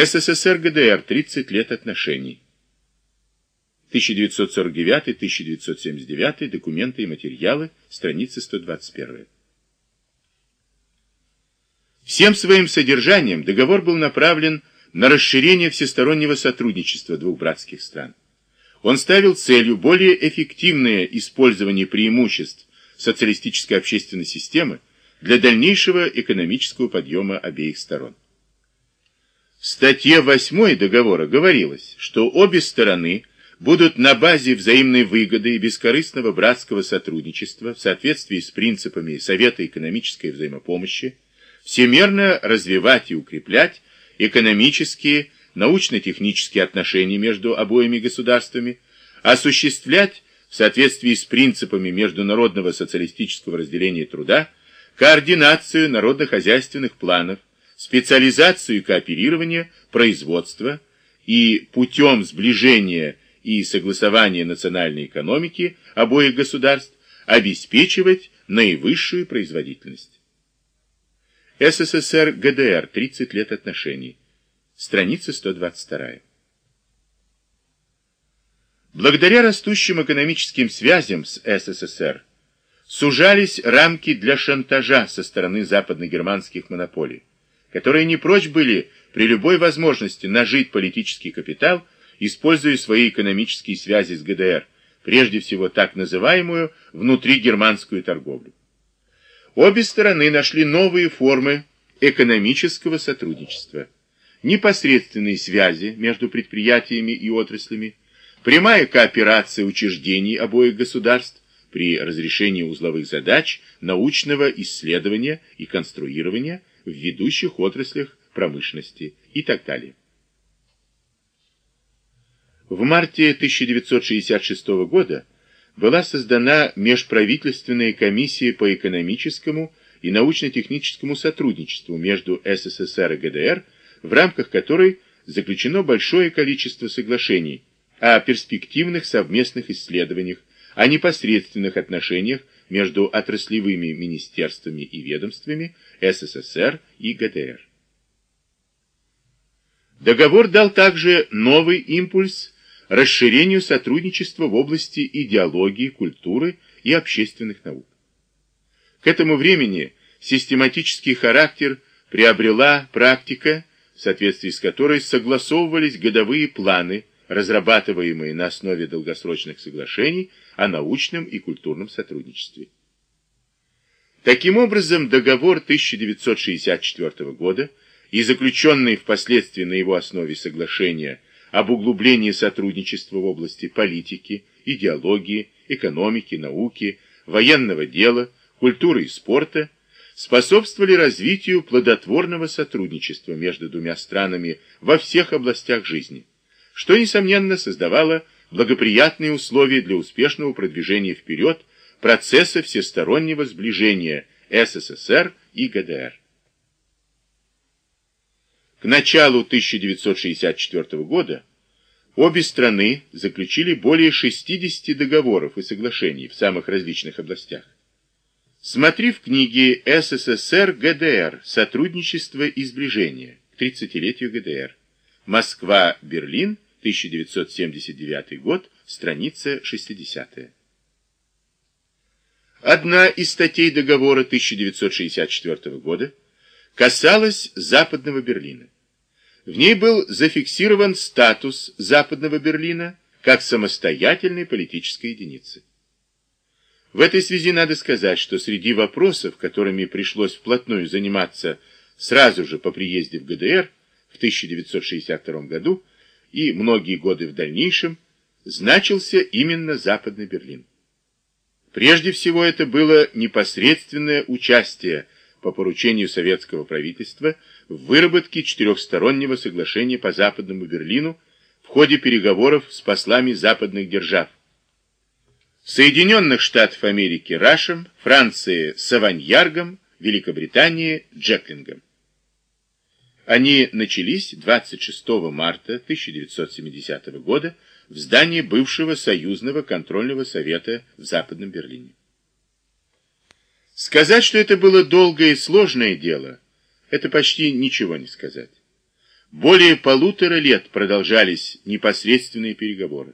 СССР-ГДР 30 лет отношений. 1949-1979, документы и материалы, страница 121. Всем своим содержанием договор был направлен на расширение всестороннего сотрудничества двух братских стран. Он ставил целью более эффективное использование преимуществ социалистической общественной системы для дальнейшего экономического подъема обеих сторон. В статье 8 договора говорилось, что обе стороны будут на базе взаимной выгоды и бескорыстного братского сотрудничества в соответствии с принципами Совета экономической взаимопомощи всемерно развивать и укреплять экономические, научно-технические отношения между обоими государствами, осуществлять в соответствии с принципами международного социалистического разделения труда координацию народно-хозяйственных планов, специализацию и кооперирование производства и путем сближения и согласования национальной экономики обоих государств обеспечивать наивысшую производительность. СССР ГДР 30 лет отношений. Страница 122. Благодаря растущим экономическим связям с СССР сужались рамки для шантажа со стороны западногерманских монополий, которые не прочь были при любой возможности нажить политический капитал, используя свои экономические связи с ГДР, прежде всего так называемую внутригерманскую торговлю. Обе стороны нашли новые формы экономического сотрудничества, непосредственные связи между предприятиями и отраслями, прямая кооперация учреждений обоих государств, при разрешении узловых задач научного исследования и конструирования в ведущих отраслях промышленности и так далее. В марте 1966 года была создана межправительственная комиссия по экономическому и научно-техническому сотрудничеству между СССР и ГДР, в рамках которой заключено большое количество соглашений о перспективных совместных исследованиях о непосредственных отношениях между отраслевыми министерствами и ведомствами СССР и ГДР. Договор дал также новый импульс расширению сотрудничества в области идеологии, культуры и общественных наук. К этому времени систематический характер приобрела практика, в соответствии с которой согласовывались годовые планы разрабатываемые на основе долгосрочных соглашений о научном и культурном сотрудничестве. Таким образом, договор 1964 года и заключенные впоследствии на его основе соглашения об углублении сотрудничества в области политики, идеологии, экономики, науки, военного дела, культуры и спорта способствовали развитию плодотворного сотрудничества между двумя странами во всех областях жизни что, несомненно, создавало благоприятные условия для успешного продвижения вперед процесса всестороннего сближения СССР и ГДР. К началу 1964 года обе страны заключили более 60 договоров и соглашений в самых различных областях. Смотри в книге СССР-ГДР «Сотрудничество и сближение» к 30-летию ГДР. Москва-Берлин 1979 год, страница 60. Одна из статей договора 1964 года касалась Западного Берлина. В ней был зафиксирован статус Западного Берлина как самостоятельной политической единицы. В этой связи надо сказать, что среди вопросов, которыми пришлось вплотную заниматься сразу же по приезде в ГДР в 1962 году, и многие годы в дальнейшем значился именно Западный Берлин. Прежде всего это было непосредственное участие по поручению советского правительства в выработке четырехстороннего соглашения по Западному Берлину в ходе переговоров с послами западных держав. Соединенных Штатов Америки Рашем, Франции Саваньяргом, Великобритании Джеклингом. Они начались 26 марта 1970 года в здании бывшего Союзного контрольного совета в Западном Берлине. Сказать, что это было долгое и сложное дело, это почти ничего не сказать. Более полутора лет продолжались непосредственные переговоры.